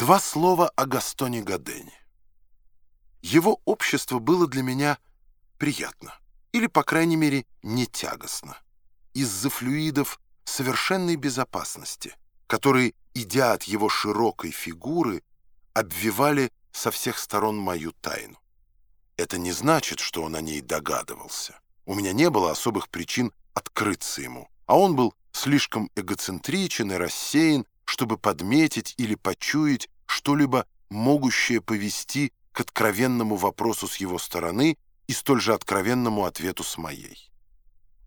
Два слова о Гастоне Гадене. Его общество было для меня приятно, или, по крайней мере, не тягостно, из-за флюидов совершенной безопасности, которые, идя от его широкой фигуры, обвивали со всех сторон мою тайну. Это не значит, что он о ней догадывался. У меня не было особых причин открыться ему, а он был слишком эгоцентричен и рассеян, чтобы подметить или почуять что-либо, могущее повести к откровенному вопросу с его стороны и столь же откровенному ответу с моей.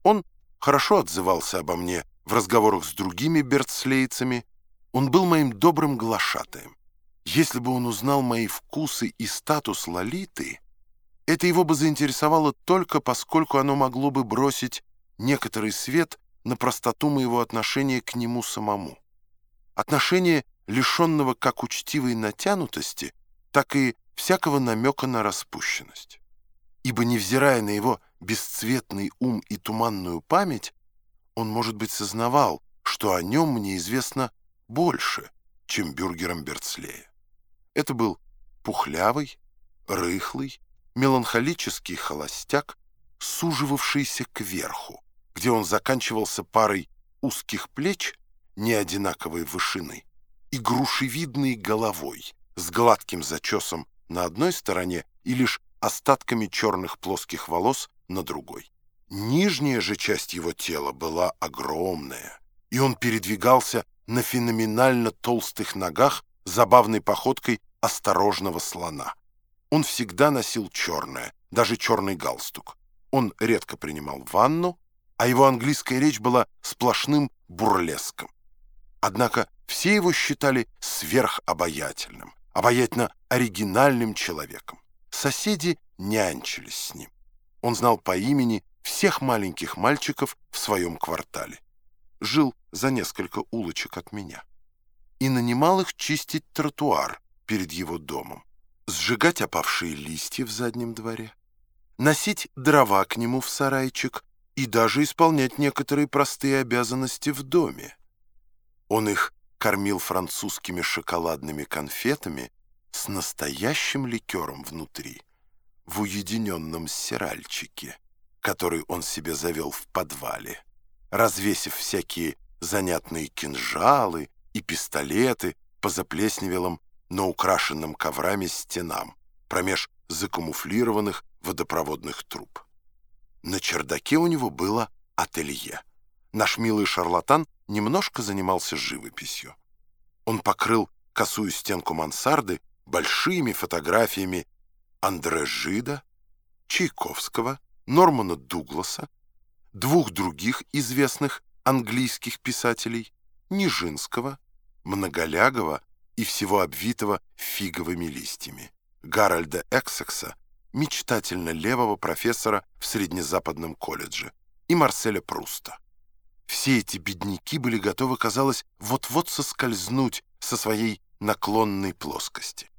Он хорошо отзывался обо мне в разговорах с другими берцлейцами, он был моим добрым глашатаем. Если бы он узнал мои вкусы и статус Лолиты, это его бы заинтересовало только поскольку оно могло бы бросить некоторый свет на простоту моего отношения к нему самому. Отношение, лишенного как учтивой натянутости, так и всякого намека на распущенность. Ибо, невзирая на его бесцветный ум и туманную память, он, может быть, сознавал, что о нем мне известно больше, чем бюргером Берцлея. Это был пухлявый, рыхлый, меланхолический холостяк, суживавшийся кверху, где он заканчивался парой узких плеч неодинаковой вышины и грушевидной головой с гладким зачесом на одной стороне и лишь остатками черных плоских волос на другой. Нижняя же часть его тела была огромная, и он передвигался на феноменально толстых ногах забавной походкой осторожного слона. Он всегда носил черное, даже черный галстук. Он редко принимал ванну, а его английская речь была сплошным бурлеском. Однако все его считали сверхобаятельным, обаятельно оригинальным человеком. Соседи нянчились с ним. Он знал по имени всех маленьких мальчиков в своем квартале. Жил за несколько улочек от меня. И нанимал их чистить тротуар перед его домом, сжигать опавшие листья в заднем дворе, носить дрова к нему в сарайчик и даже исполнять некоторые простые обязанности в доме. Он их кормил французскими шоколадными конфетами с настоящим ликером внутри, в уединенном сиральчике, который он себе завел в подвале, развесив всякие занятные кинжалы и пистолеты по заплесневелым, но украшенным коврами стенам, промеж закамуфлированных водопроводных труб. На чердаке у него было ателье. Наш милый шарлатан немножко занимался живописью. Он покрыл косую стенку мансарды большими фотографиями Андре Жида, Чайковского, Нормана Дугласа, двух других известных английских писателей, Нижинского, Многолягова и всего обвитого фиговыми листьями, Гарольда Эксекса, мечтательно левого профессора в Среднезападном колледже, и Марселя Пруста. Все эти бедняки были готовы, казалось, вот-вот соскользнуть со своей наклонной плоскости.